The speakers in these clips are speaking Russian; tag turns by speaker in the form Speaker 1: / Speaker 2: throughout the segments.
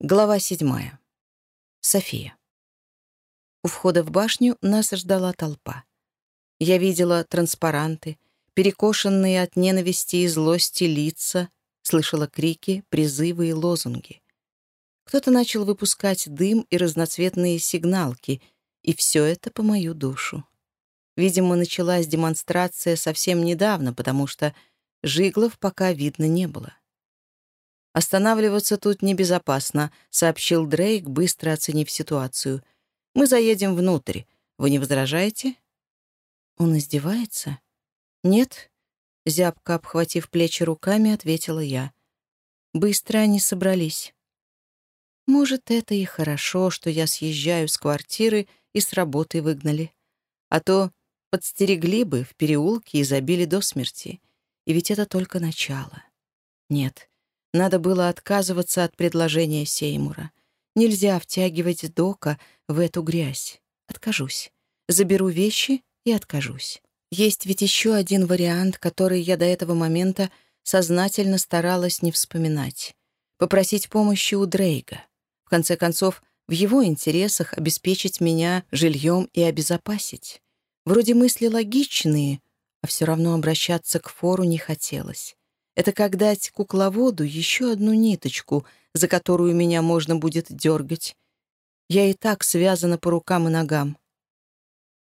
Speaker 1: Глава седьмая. София. У входа в башню нас ждала толпа. Я видела транспаранты, перекошенные от ненависти и злости лица, слышала крики, призывы и лозунги. Кто-то начал выпускать дым и разноцветные сигналки, и все это по мою душу. Видимо, началась демонстрация совсем недавно, потому что жиглов пока видно не было. «Останавливаться тут небезопасно», — сообщил Дрейк, быстро оценив ситуацию. «Мы заедем внутрь. Вы не возражаете?» «Он издевается?» «Нет», — зябко обхватив плечи руками, ответила я. Быстро они собрались. «Может, это и хорошо, что я съезжаю с квартиры и с работы выгнали. А то подстерегли бы в переулке и забили до смерти. И ведь это только начало. Нет, надо было отказываться от предложения Сеймура. Нельзя втягивать Дока в эту грязь. Откажусь. Заберу вещи и откажусь. Есть ведь еще один вариант, который я до этого момента сознательно старалась не вспоминать. Попросить помощи у Дрейга. В конце концов, в его интересах обеспечить меня жильем и обезопасить. Вроде мысли логичные, а все равно обращаться к фору не хотелось. Это как дать кукловоду еще одну ниточку, за которую меня можно будет дергать. Я и так связана по рукам и ногам.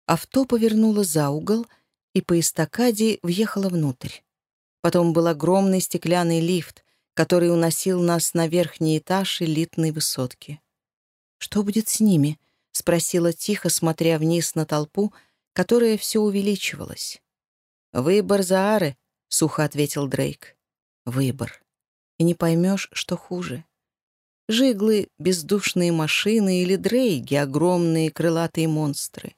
Speaker 1: Авто повернуло за угол и по эстакаде въехало внутрь. Потом был огромный стеклянный лифт, который уносил нас на верхний этаж элитной высотки. «Что будет с ними?» — спросила тихо, смотря вниз на толпу, которая все увеличивалась. «Выбор Заары», — сухо ответил Дрейк. «Выбор. И не поймешь, что хуже. Жиглы — бездушные машины или дрейги — огромные крылатые монстры.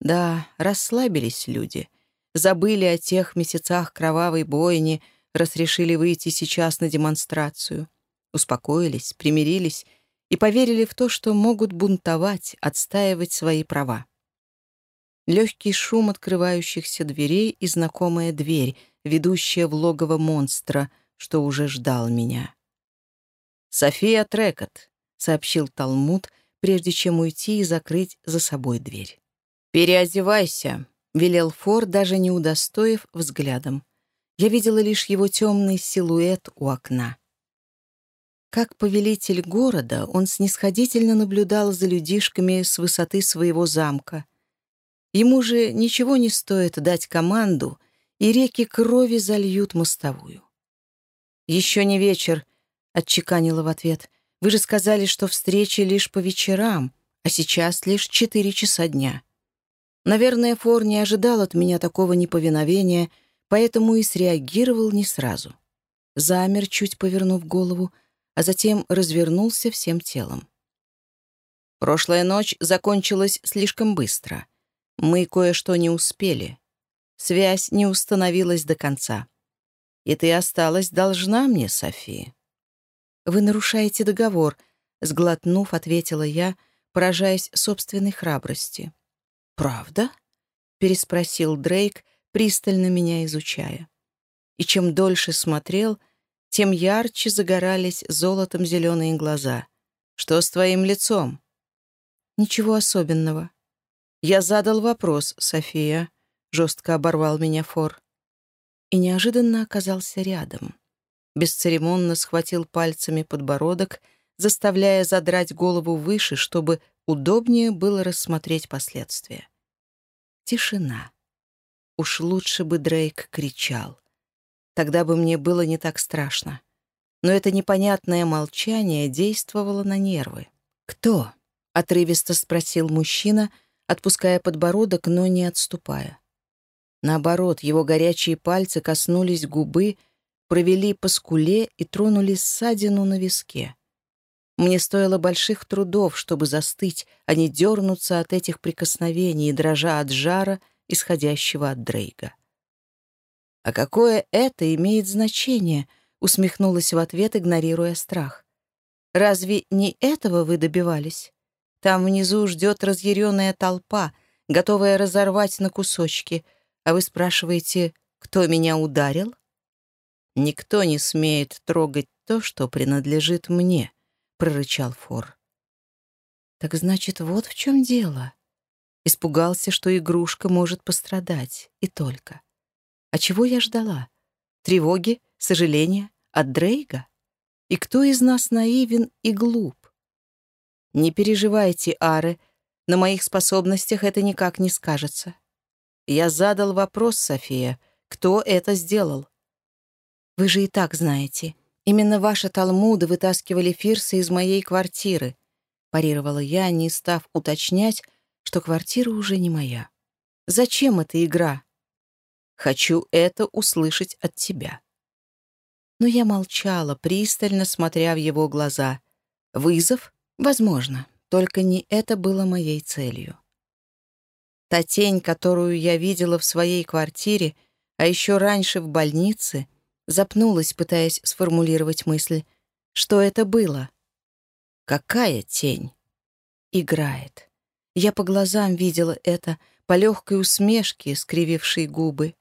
Speaker 1: Да, расслабились люди, забыли о тех месяцах кровавой бойни, раз решили выйти сейчас на демонстрацию. Успокоились, примирились и поверили в то, что могут бунтовать, отстаивать свои права. Легкий шум открывающихся дверей и знакомая дверь, ведущая в логово монстра, что уже ждал меня. «София Трекот», — сообщил Талмуд, прежде чем уйти и закрыть за собой дверь. «Переодевайся», — велел Фор, даже не удостоив взглядом. Я видела лишь его темный силуэт у окна. Как повелитель города, он снисходительно наблюдал за людишками с высоты своего замка. Ему же ничего не стоит дать команду, и реки крови зальют мостовую. «Еще не вечер», — отчеканила в ответ. «Вы же сказали, что встречи лишь по вечерам, а сейчас лишь четыре часа дня». Наверное, Фор не ожидал от меня такого неповиновения, поэтому и среагировал не сразу. Замер, чуть повернув голову, а затем развернулся всем телом. Прошлая ночь закончилась слишком быстро. Мы кое-что не успели. Связь не установилась до конца. И ты осталась должна мне, София. Вы нарушаете договор, сглотнув, ответила я, поражаясь собственной храбрости. Правда? переспросил Дрейк, пристально меня изучая. И чем дольше смотрел, тем ярче загорались золотом зеленые глаза. Что с твоим лицом? Ничего особенного. Я задал вопрос, София жестко оборвал меня Фор. И неожиданно оказался рядом. Бесцеремонно схватил пальцами подбородок, заставляя задрать голову выше, чтобы удобнее было рассмотреть последствия. Тишина. Уж лучше бы Дрейк кричал. Тогда бы мне было не так страшно. Но это непонятное молчание действовало на нервы. «Кто?» — отрывисто спросил мужчина, отпуская подбородок, но не отступая. Наоборот, его горячие пальцы коснулись губы, провели по скуле и тронули ссадину на виске. Мне стоило больших трудов, чтобы застыть, а не дернуться от этих прикосновений, дрожа от жара, исходящего от Дрейга. «А какое это имеет значение?» — усмехнулась в ответ, игнорируя страх. «Разве не этого вы добивались? Там внизу ждет разъяренная толпа, готовая разорвать на кусочки — а вы спрашиваете, кто меня ударил? Никто не смеет трогать то, что принадлежит мне, — прорычал Фор. «Так значит, вот в чем дело». Испугался, что игрушка может пострадать, и только. А чего я ждала? Тревоги, сожаления от Дрейга? И кто из нас наивен и глуп? Не переживайте, Ары, на моих способностях это никак не скажется. Я задал вопрос, София, кто это сделал? Вы же и так знаете. Именно ваши талмуды вытаскивали Фирса из моей квартиры, парировала я, не став уточнять, что квартира уже не моя. Зачем эта игра? Хочу это услышать от тебя. Но я молчала, пристально смотря в его глаза. Вызов? Возможно, только не это было моей целью. Та тень, которую я видела в своей квартире, а еще раньше в больнице, запнулась, пытаясь сформулировать мысль. Что это было? Какая тень? Играет. Я по глазам видела это, по легкой усмешке, скривившей губы.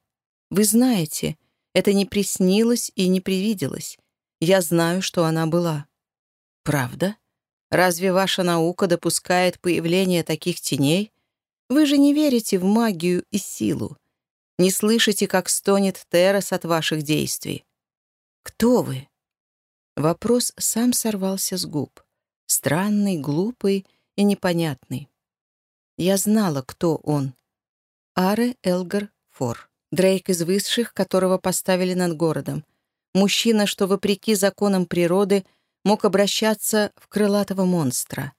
Speaker 1: Вы знаете, это не приснилось и не привиделось. Я знаю, что она была. Правда? Разве ваша наука допускает появление таких теней? Вы же не верите в магию и силу. Не слышите, как стонет Террас от ваших действий. Кто вы? Вопрос сам сорвался с губ. Странный, глупый и непонятный. Я знала, кто он. Аре Элгар Фор. Дрейк из высших, которого поставили над городом. Мужчина, что, вопреки законам природы, мог обращаться в крылатого монстра.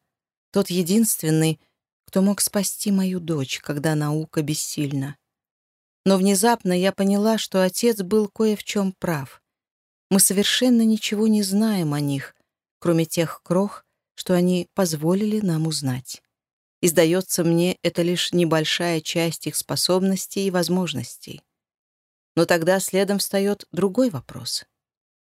Speaker 1: Тот единственный, кто мог спасти мою дочь, когда наука бессильна. Но внезапно я поняла, что отец был кое в чем прав. Мы совершенно ничего не знаем о них, кроме тех крох, что они позволили нам узнать. И, сдается мне, это лишь небольшая часть их способностей и возможностей. Но тогда следом встает другой вопрос.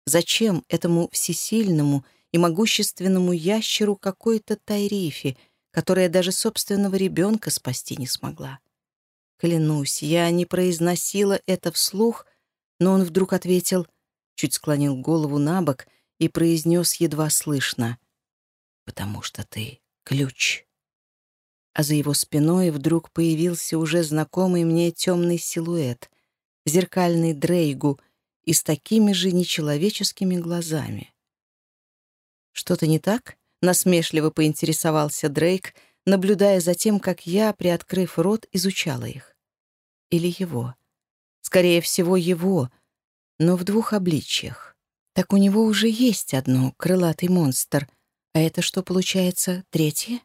Speaker 1: Зачем этому всесильному и могущественному ящеру какой-то Тайрифи, которая даже собственного ребенка спасти не смогла? Клянусь, я не произносила это вслух, но он вдруг ответил, чуть склонил голову на бок и произнес едва слышно, «Потому что ты ключ» а за его спиной вдруг появился уже знакомый мне темный силуэт, зеркальный Дрейгу и с такими же нечеловеческими глазами. «Что-то не так?» — насмешливо поинтересовался Дрейк, наблюдая за тем, как я, приоткрыв рот, изучала их. Или его. Скорее всего, его, но в двух обличьях. Так у него уже есть одно, крылатый монстр, а это что, получается, третье?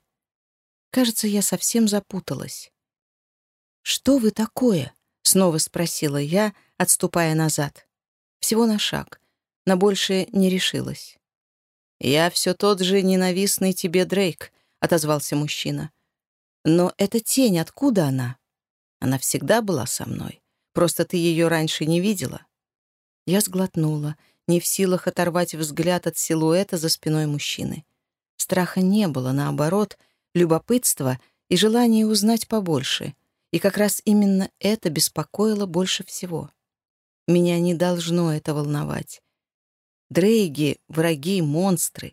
Speaker 1: Кажется, я совсем запуталась. «Что вы такое?» — снова спросила я, отступая назад. Всего на шаг. На большее не решилась. «Я все тот же ненавистный тебе Дрейк», — отозвался мужчина. «Но эта тень, откуда она?» «Она всегда была со мной. Просто ты ее раньше не видела». Я сглотнула, не в силах оторвать взгляд от силуэта за спиной мужчины. Страха не было, наоборот — любопытство и желание узнать побольше. И как раз именно это беспокоило больше всего. Меня не должно это волновать. Дрейги — враги, монстры,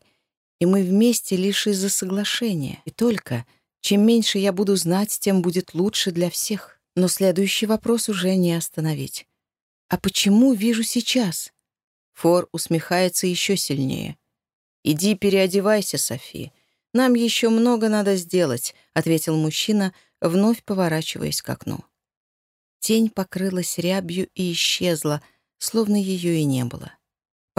Speaker 1: и мы вместе лишь из-за соглашения. И только, чем меньше я буду знать, тем будет лучше для всех. Но следующий вопрос уже не остановить. «А почему вижу сейчас?» Фор усмехается еще сильнее. «Иди переодевайся, Софи. «Нам еще много надо сделать», — ответил мужчина, вновь поворачиваясь к окну. Тень покрылась рябью и исчезла, словно ее и не было.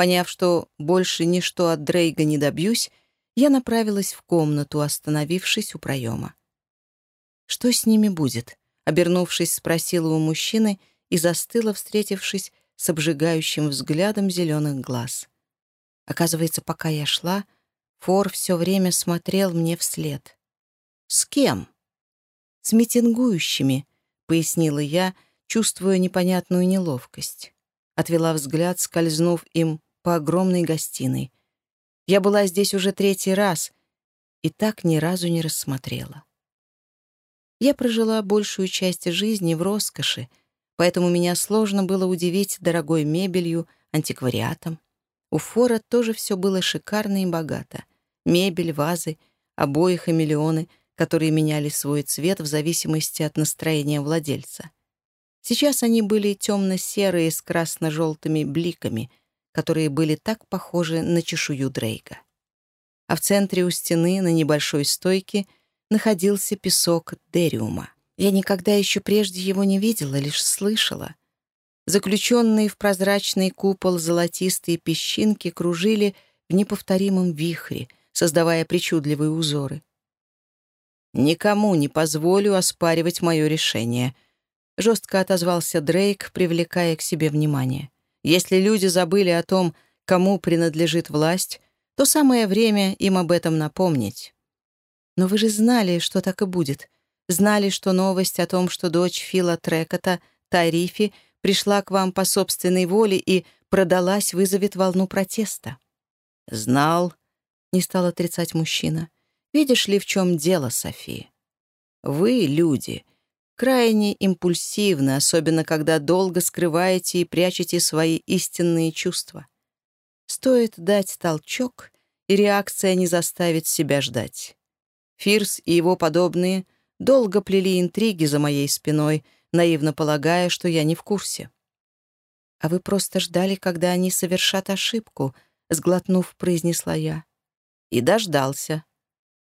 Speaker 1: Поняв, что больше ничто от Дрейга не добьюсь, я направилась в комнату, остановившись у проема. «Что с ними будет?» — обернувшись, спросила у мужчины и застыла, встретившись с обжигающим взглядом зеленых глаз. Оказывается, пока я шла — Фор все время смотрел мне вслед. «С кем?» «С митингующими», — пояснила я, чувствуя непонятную неловкость. Отвела взгляд, скользнув им по огромной гостиной. Я была здесь уже третий раз и так ни разу не рассмотрела. Я прожила большую часть жизни в роскоши, поэтому меня сложно было удивить дорогой мебелью, антиквариатом. У Фора тоже все было шикарно и богато. мебель, вазы, обои хамелеоны, которые меняли свой цвет в зависимости от настроения владельца. Сейчас они были темно-серые с красно-желтыми бликами, которые были так похожи на чешую Дрейка. А в центре у стены на небольшой стойке находился песок Дериума. Я никогда еще прежде его не видела, лишь слышала. Заключенные в прозрачный купол золотистые песчинки кружили в неповторимом вихре, создавая причудливые узоры. «Никому не позволю оспаривать мое решение», — жестко отозвался Дрейк, привлекая к себе внимание. «Если люди забыли о том, кому принадлежит власть, то самое время им об этом напомнить». «Но вы же знали, что так и будет. Знали, что новость о том, что дочь Фила Трекота, Тарифи, пришла к вам по собственной воле и продалась, вызовет волну протеста». «Знал», — не стал отрицать мужчина. «Видишь ли, в чем дело, София? Вы, люди, крайне импульсивны, особенно когда долго скрываете и прячете свои истинные чувства. Стоит дать толчок, и реакция не заставит себя ждать. Фирс и его подобные долго плели интриги за моей спиной — наивно полагая, что я не в курсе. «А вы просто ждали, когда они совершат ошибку», — сглотнув, произнесла я. И дождался.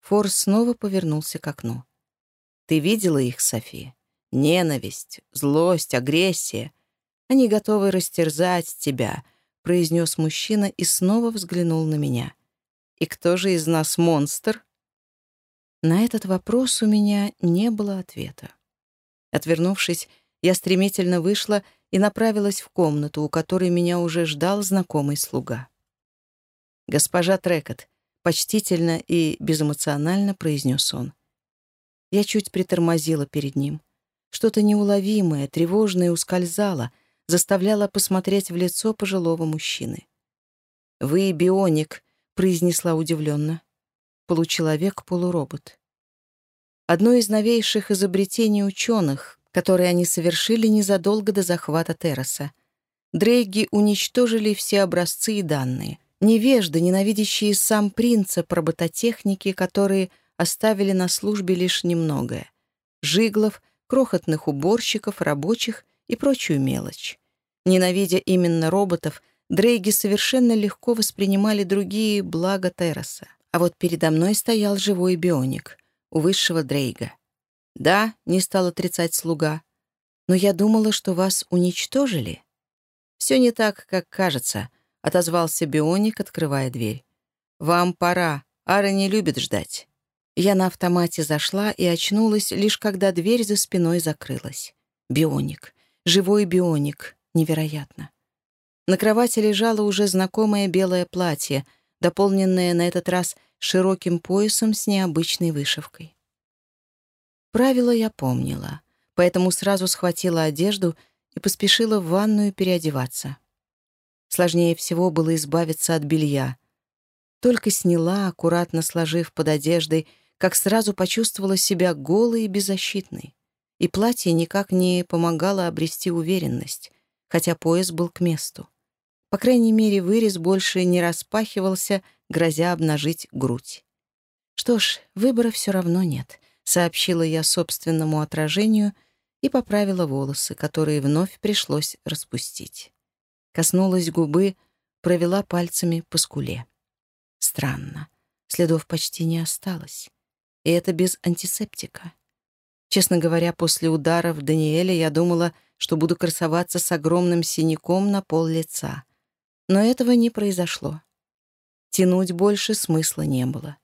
Speaker 1: Форс снова повернулся к окну. «Ты видела их, София? Ненависть, злость, агрессия. Они готовы растерзать тебя», — произнес мужчина и снова взглянул на меня. «И кто же из нас монстр?» На этот вопрос у меня не было ответа. Отвернувшись, я стремительно вышла и направилась в комнату, у которой меня уже ждал знакомый слуга. «Госпожа Трекот», — почтительно и безэмоционально произнес он. Я чуть притормозила перед ним. Что-то неуловимое, тревожное ускользало, заставляло посмотреть в лицо пожилого мужчины. «Вы бионик», — произнесла удивленно. Получеловек-полуробот одно из новейших изобретений ученых, которые они совершили незадолго до захвата Терраса. Дрейги уничтожили все образцы и данные. Невежды, ненавидящие сам принцип робототехники, которые оставили на службе лишь немногое. Жиглов, крохотных уборщиков, рабочих и прочую мелочь. Ненавидя именно роботов, Дрейги совершенно легко воспринимали другие блага Терраса. А вот передо мной стоял живой бионик — у высшего Дрейга. «Да», — не стал отрицать слуга, «но я думала, что вас уничтожили». «Все не так, как кажется», — отозвался Бионик, открывая дверь. «Вам пора. Ара не любит ждать». Я на автомате зашла и очнулась, лишь когда дверь за спиной закрылась. Бионик. Живой бионик. Невероятно. На кровати лежало уже знакомое белое платье, дополненное на этот раз широким поясом с необычной вышивкой. Правила я помнила, поэтому сразу схватила одежду и поспешила в ванную переодеваться. Сложнее всего было избавиться от белья. Только сняла, аккуратно сложив под одеждой, как сразу почувствовала себя голой и беззащитной. И платье никак не помогало обрести уверенность, хотя пояс был к месту. По крайней мере, вырез больше не распахивался — грозя обнажить грудь. «Что ж, выбора все равно нет», — сообщила я собственному отражению и поправила волосы, которые вновь пришлось распустить. Коснулась губы, провела пальцами по скуле. Странно, следов почти не осталось. И это без антисептика. Честно говоря, после удара в Даниэля я думала, что буду красоваться с огромным синяком на пол лица. Но этого не произошло. Тянуть больше смысла не было.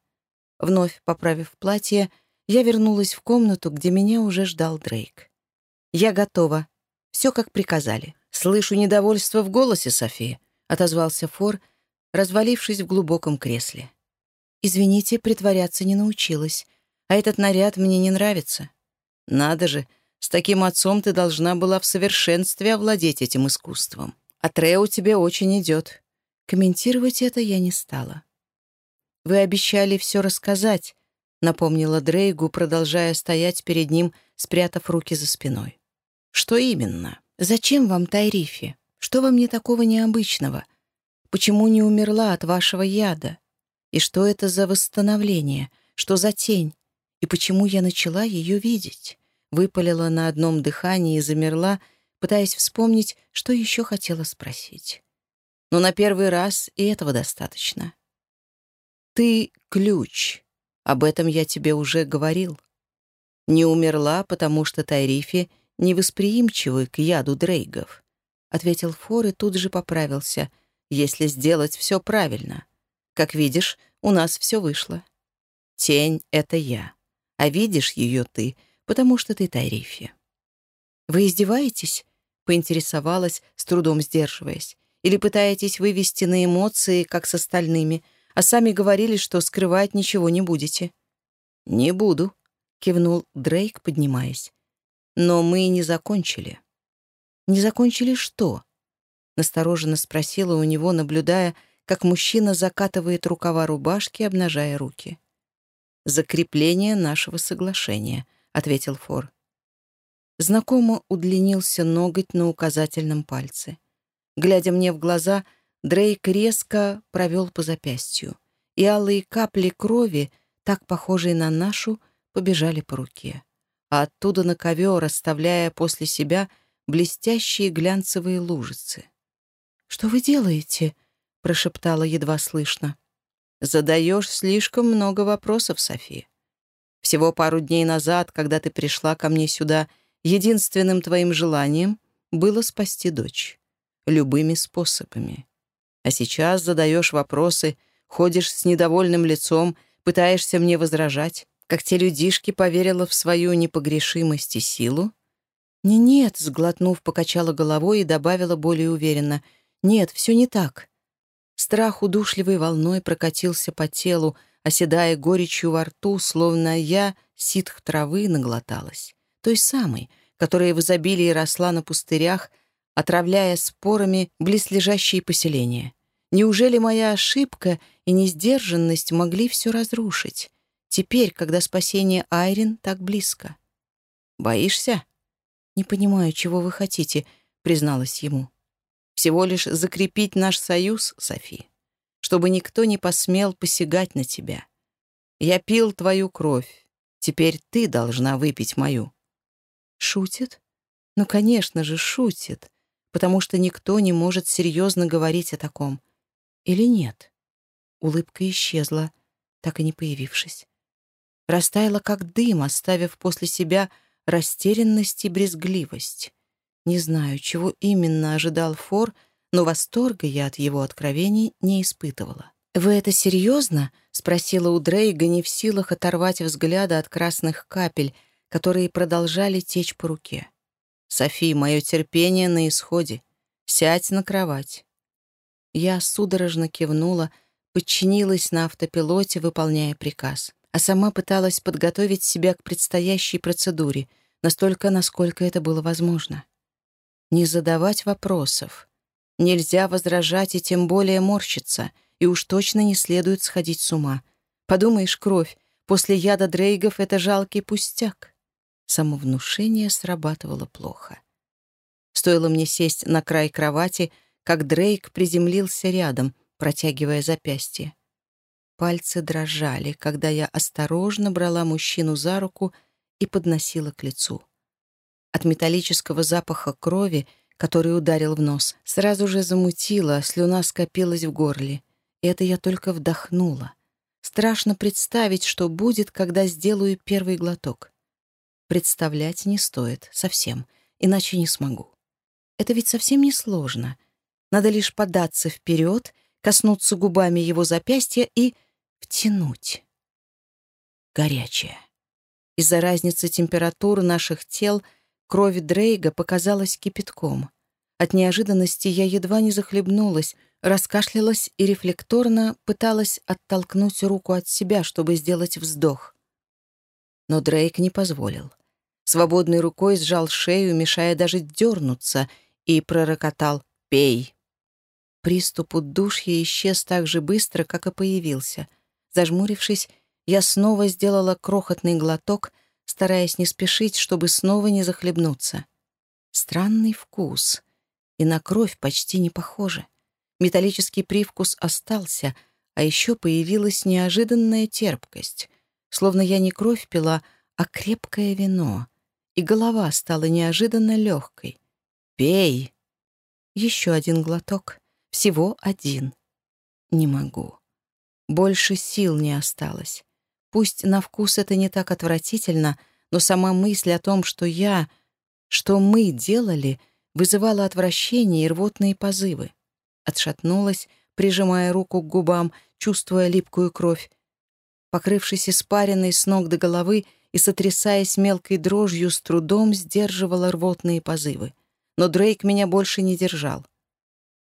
Speaker 1: Вновь поправив платье, я вернулась в комнату, где меня уже ждал Дрейк. «Я готова. Все, как приказали». «Слышу недовольство в голосе, София», — отозвался Фор, развалившись в глубоком кресле. «Извините, притворяться не научилась. А этот наряд мне не нравится». «Надо же, с таким отцом ты должна была в совершенстве овладеть этим искусством. А Трео тебе очень идет. Комментировать это я не стала. «Вы обещали все рассказать», — напомнила Дрейгу, продолжая стоять перед ним, спрятав руки за спиной. «Что именно? Зачем вам Тайрифи? Что во мне такого необычного? Почему не умерла от вашего яда? И что это за восстановление? Что за тень? И почему я начала ее видеть? Выпалила на одном дыхании и замерла, пытаясь вспомнить, что еще хотела спросить. Но на первый раз и этого достаточно. «Ты — ключ. Об этом я тебе уже говорил. Не умерла, потому что Тайрифи невосприимчивы к яду Дрейгов», — ответил Фор и тут же поправился, «если сделать все правильно. Как видишь, у нас все вышло. Тень — это я, а видишь ее ты, потому что ты Тайрифи». «Вы издеваетесь?» — поинтересовалась, с трудом сдерживаясь. «Или пытаетесь вывести на эмоции, как с остальными, а сами говорили, что скрывать ничего не будете?» «Не буду», — кивнул Дрейк, поднимаясь. «Но мы не закончили». «Не закончили что?» — настороженно спросила у него, наблюдая, как мужчина закатывает рукава рубашки, обнажая руки. «Закрепление нашего соглашения», — ответил Фор. Знакомо удлинился ноготь на указательном пальце. Глядя мне в глаза, Дрейк резко провел по запястью, и алые капли крови, так похожие на нашу, побежали по руке, а оттуда на ковер, оставляя после себя блестящие глянцевые лужицы. «Что вы делаете?» — прошептала едва слышно. «Задаешь слишком много вопросов, София. Всего пару дней назад, когда ты пришла ко мне сюда — Единственным твоим желанием было спасти дочь. Любыми способами. А сейчас задаешь вопросы, ходишь с недовольным лицом, пытаешься мне возражать, как те людишки поверила в свою непогрешимость и силу? «Не нет», — сглотнув, покачала головой и добавила более уверенно. «Нет, все не так». Страх удушливой волной прокатился по телу, оседая горечью во рту, словно я ситх травы наглоталась той самой, которая в изобилии росла на пустырях, отравляя спорами близлежащие поселения. Неужели моя ошибка и несдержанность могли все разрушить? Теперь, когда спасение Айрин так близко. «Боишься?» «Не понимаю, чего вы хотите», — призналась ему. «Всего лишь закрепить наш союз, Софи, чтобы никто не посмел посягать на тебя. Я пил твою кровь, теперь ты должна выпить мою». Шутит? Ну, конечно же, шутит, потому что никто не может серьезно говорить о таком. Или нет? Улыбка исчезла, так и не появившись. Растаяла как дым, оставив после себя растерянность и брезгливость. Не знаю, чего именно ожидал Фор, но восторга я от его откровений не испытывала. «Вы это серьезно?» — спросила у Дрейга, не в силах оторвать взгляда от красных капель, которые продолжали течь по руке. «Софи, мое терпение на исходе. Сядь на кровать». Я судорожно кивнула, подчинилась на автопилоте, выполняя приказ, а сама пыталась подготовить себя к предстоящей процедуре, настолько, насколько это было возможно. Не задавать вопросов. Нельзя возражать и тем более морщиться, и уж точно не следует сходить с ума. Подумаешь, кровь, после яда Дрейгов — это жалкий пустяк. Самовнушение срабатывало плохо. Стоило мне сесть на край кровати, как Дрейк приземлился рядом, протягивая запястье. Пальцы дрожали, когда я осторожно брала мужчину за руку и подносила к лицу. От металлического запаха крови, который ударил в нос, сразу же замутило, слюна скопилась в горле. Это я только вдохнула. Страшно представить, что будет, когда сделаю первый глоток. Представлять не стоит совсем, иначе не смогу. Это ведь совсем не сложно. Надо лишь податься вперед, коснуться губами его запястья и втянуть. Горячее. Из-за разницы температур наших тел кровь Дрейга показалась кипятком. От неожиданности я едва не захлебнулась, раскашлялась и рефлекторно пыталась оттолкнуть руку от себя, чтобы сделать вздох но Дрейк не позволил. Свободной рукой сжал шею, мешая даже дернуться, и пророкотал «Пей!». Приступ удушья исчез так же быстро, как и появился. Зажмурившись, я снова сделала крохотный глоток, стараясь не спешить, чтобы снова не захлебнуться. Странный вкус. И на кровь почти не похоже. Металлический привкус остался, А еще появилась неожиданная терпкость, словно я не кровь пила, а крепкое вино, и голова стала неожиданно легкой. «Пей!» Еще один глоток. Всего один. Не могу. Больше сил не осталось. Пусть на вкус это не так отвратительно, но сама мысль о том, что я, что мы делали, вызывала отвращение и рвотные позывы. Отшатнулась, прижимая руку к губам, чувствуя липкую кровь. Покрывшись испаренной с ног до головы и сотрясаясь мелкой дрожью, с трудом сдерживала рвотные позывы. Но Дрейк меня больше не держал.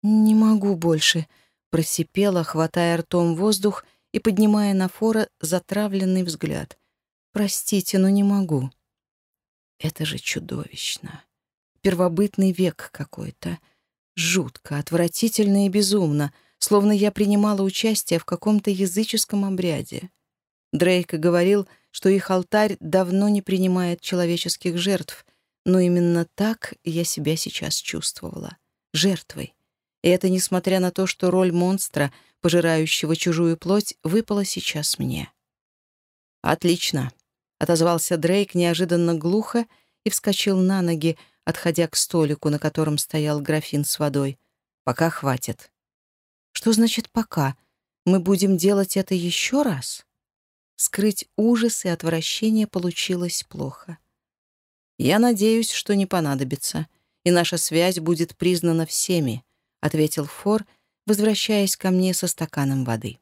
Speaker 1: «Не могу больше», — просипела, хватая ртом воздух и поднимая на Фора затравленный взгляд. «Простите, но не могу». Это же чудовищно. Первобытный век какой-то. Жутко, отвратительно и безумно, словно я принимала участие в каком-то языческом обряде. Дрейк говорил, что их алтарь давно не принимает человеческих жертв, но именно так я себя сейчас чувствовала. Жертвой. И это несмотря на то, что роль монстра, пожирающего чужую плоть, выпала сейчас мне. «Отлично», — отозвался Дрейк неожиданно глухо и вскочил на ноги, отходя к столику, на котором стоял графин с водой. «Пока хватит». «Что значит «пока»? Мы будем делать это еще раз?» Скрыть ужас и отвращение получилось плохо. «Я надеюсь, что не понадобится, и наша связь будет признана всеми», ответил Фор, возвращаясь ко мне со стаканом воды.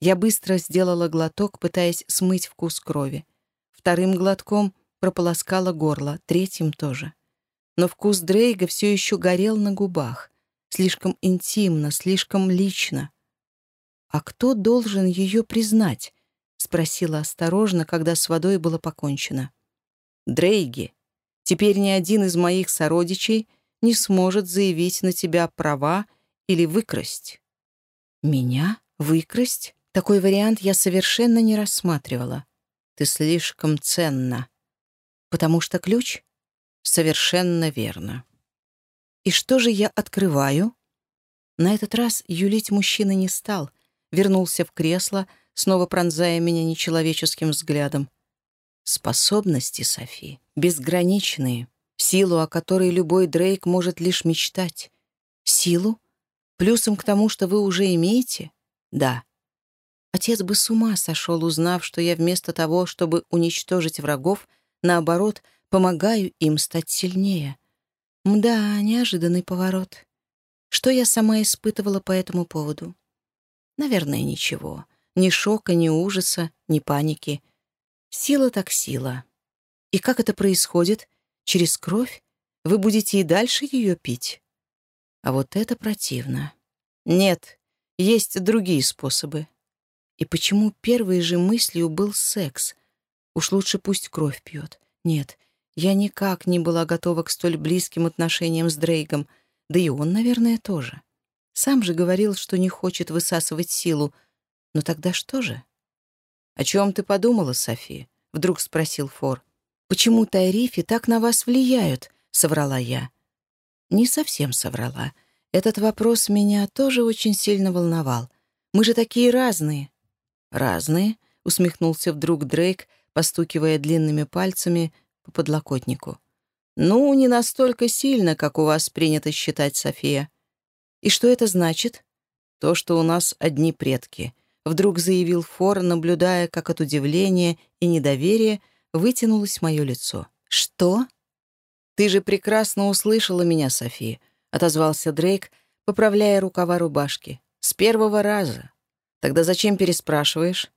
Speaker 1: Я быстро сделала глоток, пытаясь смыть вкус крови. Вторым глотком прополоскала горло, третьим тоже. Но вкус Дрейга все еще горел на губах. Слишком интимно, слишком лично. «А кто должен ее признать?» — спросила осторожно, когда с водой было покончено. «Дрейги. Теперь ни один из моих сородичей — не сможет заявить на тебя права или выкрасть. Меня? Выкрасть? Такой вариант я совершенно не рассматривала. Ты слишком ценна. Потому что ключ? Совершенно верно. И что же я открываю? На этот раз юлить мужчина не стал, вернулся в кресло, снова пронзая меня нечеловеческим взглядом. Способности, Софи, безграничные силу, о которой любой Дрейк может лишь мечтать. Силу? Плюсом к тому, что вы уже имеете? Да. Отец бы с ума сошел, узнав, что я вместо того, чтобы уничтожить врагов, наоборот, помогаю им стать сильнее. Мда, неожиданный поворот. Что я сама испытывала по этому поводу? Наверное, ничего. Ни шока, ни ужаса, ни паники. Сила так сила. И как это происходит — Через кровь? Вы будете и дальше ее пить? А вот это противно. Нет, есть другие способы. И почему первой же мыслью был секс? Уж лучше пусть кровь пьет. Нет, я никак не была готова к столь близким отношениям с Дрейгом, да и он, наверное, тоже. Сам же говорил, что не хочет высасывать силу. Но тогда что же? «О чем ты подумала, Софи?» — вдруг спросил Фор. «Почему Тайрифи так на вас влияют?» — соврала я. Не совсем соврала. Этот вопрос меня тоже очень сильно волновал. Мы же такие разные. «Разные?» — усмехнулся вдруг Дрейк, постукивая длинными пальцами по подлокотнику. «Ну, не настолько сильно, как у вас принято считать, София. И что это значит?» «То, что у нас одни предки», — вдруг заявил Фор, наблюдая, как от удивления и недоверия вытянулось мое лицо. «Что?» «Ты же прекрасно услышала меня, Софи», — отозвался Дрейк, поправляя рукава рубашки. «С первого раза. Тогда зачем переспрашиваешь?»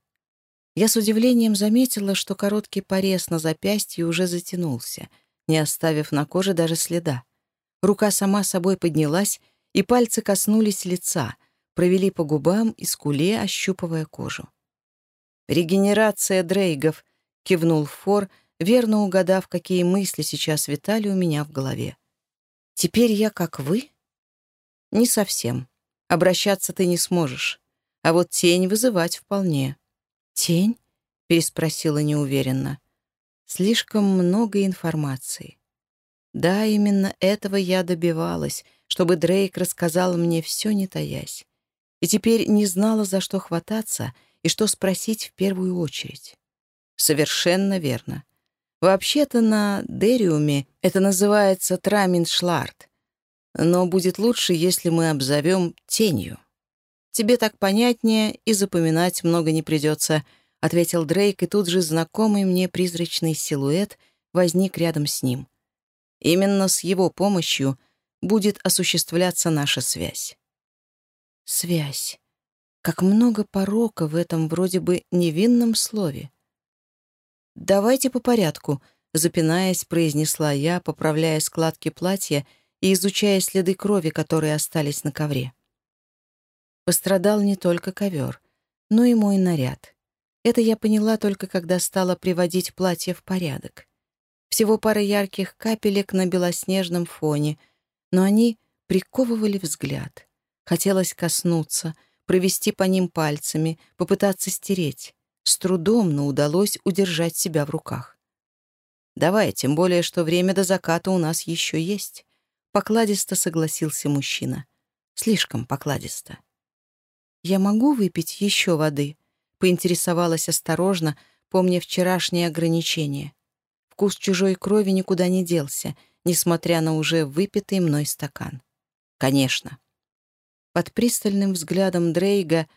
Speaker 1: Я с удивлением заметила, что короткий порез на запястье уже затянулся, не оставив на коже даже следа. Рука сама собой поднялась, и пальцы коснулись лица, провели по губам и скуле, ощупывая кожу. «Регенерация Дрейгов», — кивнул Фор, верно угадав, какие мысли сейчас витали у меня в голове. «Теперь я как вы?» «Не совсем. Обращаться ты не сможешь. А вот тень вызывать вполне». «Тень?» — переспросила неуверенно. «Слишком много информации». Да, именно этого я добивалась, чтобы Дрейк рассказал мне все, не таясь. и теперь не знала, за что хвататься и что спросить в первую очередь. Совершенно верно. Вообще-то на Дериуме это называется Траминшлард, но будет лучше, если мы обзовем тенью. Тебе так понятнее и запоминать много не придется, ответил Дрейк, и тут же знакомый мне призрачный силуэт возник рядом с ним. Именно с его помощью будет осуществляться наша связь. Связь. Как много порока в этом вроде бы невинном слове. «Давайте по порядку», — запинаясь, произнесла я, поправляя складки платья и изучая следы крови, которые остались на ковре. Пострадал не только ковер, но и мой наряд. Это я поняла только когда стала приводить платье в порядок. Всего пара ярких капелек на белоснежном фоне, но они приковывали взгляд. Хотелось коснуться, провести по ним пальцами, попытаться стереть. С трудом, но удалось удержать себя в руках. «Давай, тем более, что время до заката у нас еще есть», — покладисто согласился мужчина. «Слишком покладисто». «Я могу выпить еще воды?» — поинтересовалась осторожно, помня вчерашние ограничения. Вкус чужой крови никуда не делся, несмотря на уже выпитый мной стакан. «Конечно». Под пристальным взглядом Дрейга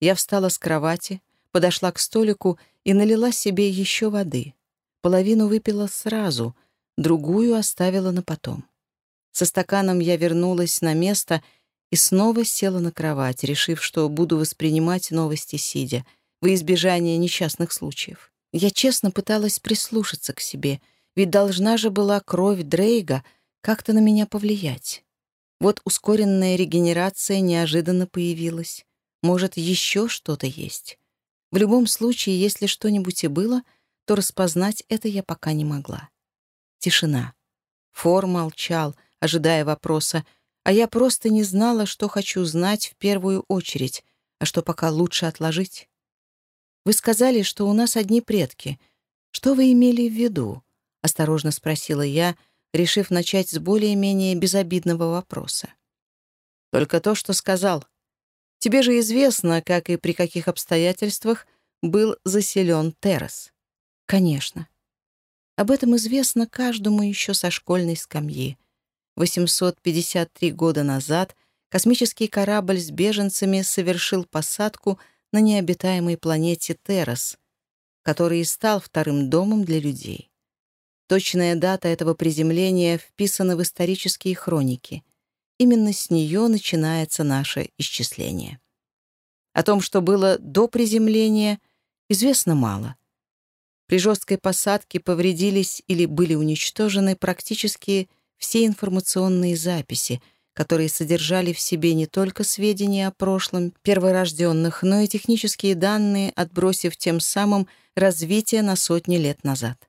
Speaker 1: я встала с кровати, подошла к столику и налила себе еще воды. Половину выпила сразу, другую оставила на потом. Со стаканом я вернулась на место и снова села на кровать, решив, что буду воспринимать новости сидя, во избежание несчастных случаев. Я честно пыталась прислушаться к себе, ведь должна же была кровь Дрейга как-то на меня повлиять. Вот ускоренная регенерация неожиданно появилась. Может, еще что-то есть. В любом случае, если что-нибудь и было, то распознать это я пока не могла. Тишина. Фор молчал, ожидая вопроса, а я просто не знала, что хочу знать в первую очередь, а что пока лучше отложить. «Вы сказали, что у нас одни предки. Что вы имели в виду?» — осторожно спросила я, решив начать с более-менее безобидного вопроса. «Только то, что сказал. Тебе же известно, как и при каких обстоятельствах был заселен террас». «Конечно. Об этом известно каждому еще со школьной скамьи. 853 года назад космический корабль с беженцами совершил посадку на необитаемой планете Террас, который и стал вторым домом для людей. Точная дата этого приземления вписана в исторические хроники. Именно с нее начинается наше исчисление. О том, что было до приземления, известно мало. При жесткой посадке повредились или были уничтожены практически все информационные записи, которые содержали в себе не только сведения о прошлом перворожденных, но и технические данные, отбросив тем самым развитие на сотни лет назад.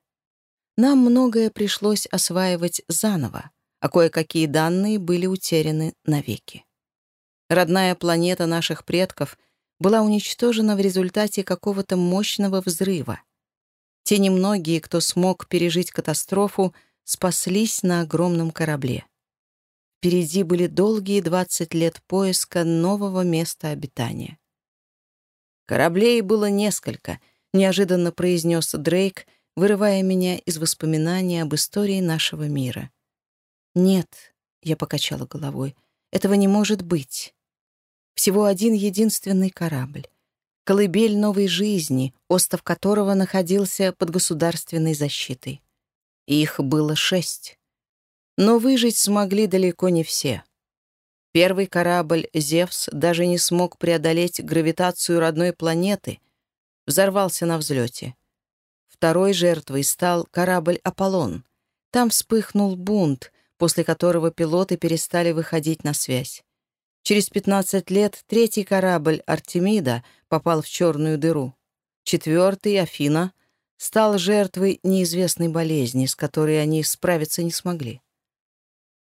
Speaker 1: Нам многое пришлось осваивать заново, а кое-какие данные были утеряны навеки. Родная планета наших предков была уничтожена в результате какого-то мощного взрыва. Те немногие, кто смог пережить катастрофу, спаслись на огромном корабле. Впереди были долгие 20 лет поиска нового места обитания. «Кораблей было несколько», — неожиданно произнес Дрейк — вырывая меня из воспоминаний об истории нашего мира. «Нет», — я покачала головой, — «этого не может быть. Всего один единственный корабль. Колыбель новой жизни, остов которого находился под государственной защитой. Их было шесть. Но выжить смогли далеко не все. Первый корабль «Зевс» даже не смог преодолеть гравитацию родной планеты, взорвался на взлете. Второй жертвой стал корабль «Аполлон». Там вспыхнул бунт, после которого пилоты перестали выходить на связь. Через 15 лет третий корабль «Артемида» попал в черную дыру. Четвертый, «Афина», стал жертвой неизвестной болезни, с которой они справиться не смогли.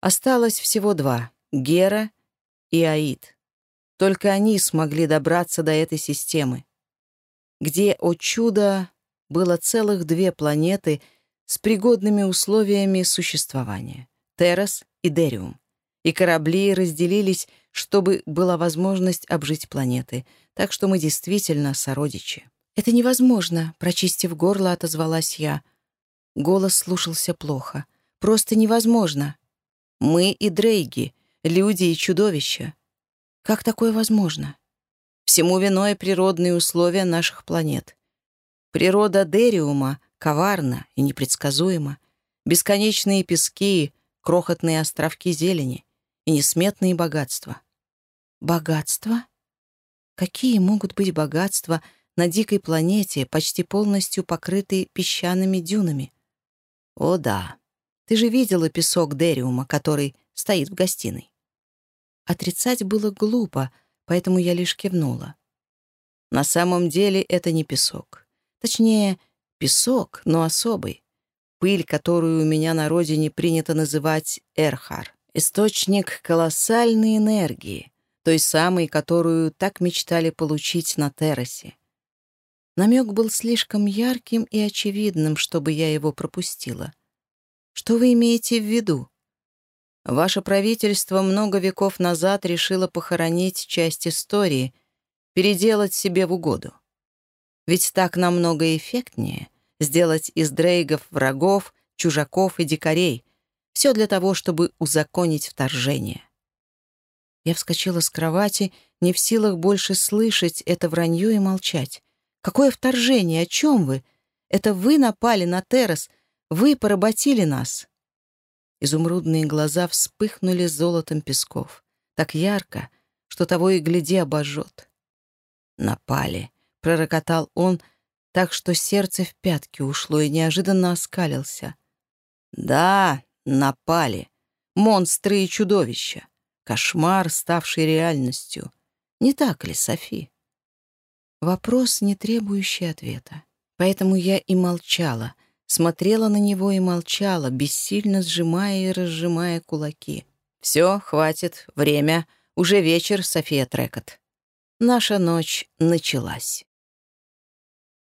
Speaker 1: Осталось всего два — Гера и Аид. Только они смогли добраться до этой системы. Где, о чудо, было целых две планеты с пригодными условиями существования — Террас и Дериум. и корабли разделились, чтобы была возможность обжить планеты. Так что мы действительно сородичи. «Это невозможно», — прочистив горло, отозвалась я. Голос слушался плохо. «Просто невозможно. Мы и Дрейги, люди и чудовища. Как такое возможно? Всему виной природные условия наших планет. Природа Дериума коварна и непредсказуема. Бесконечные пески, крохотные островки зелени и несметные богатства. Богатства? Какие могут быть богатства на дикой планете, почти полностью покрытой песчаными дюнами? О да, ты же видела песок Дериума, который стоит в гостиной. Отрицать было глупо, поэтому я лишь кивнула. На самом деле это не песок. Точнее, песок, но особый. Пыль, которую у меня на родине принято называть Эрхар. Источник колоссальной энергии, той самой, которую так мечтали получить на террасе. Намек был слишком ярким и очевидным, чтобы я его пропустила. Что вы имеете в виду? Ваше правительство много веков назад решило похоронить часть истории, переделать себе в угоду. Ведь так намного эффектнее сделать из дрейгов врагов, чужаков и дикарей. Все для того, чтобы узаконить вторжение. Я вскочила с кровати, не в силах больше слышать это вранье и молчать. «Какое вторжение? О чем вы? Это вы напали на Террас, вы поработили нас». Изумрудные глаза вспыхнули золотом песков. Так ярко, что того и гляди обожжет. «Напали», — пророкотал он, так что сердце в пятки ушло и неожиданно оскалился. «Да, напали. Монстры и чудовища. Кошмар, ставший реальностью. Не так ли, Софи? Вопрос, не требующий ответа. Поэтому я и молчала, смотрела на него и молчала, бессильно сжимая и разжимая кулаки. «Все, хватит, время. Уже вечер, София Трекот». Наша ночь началась.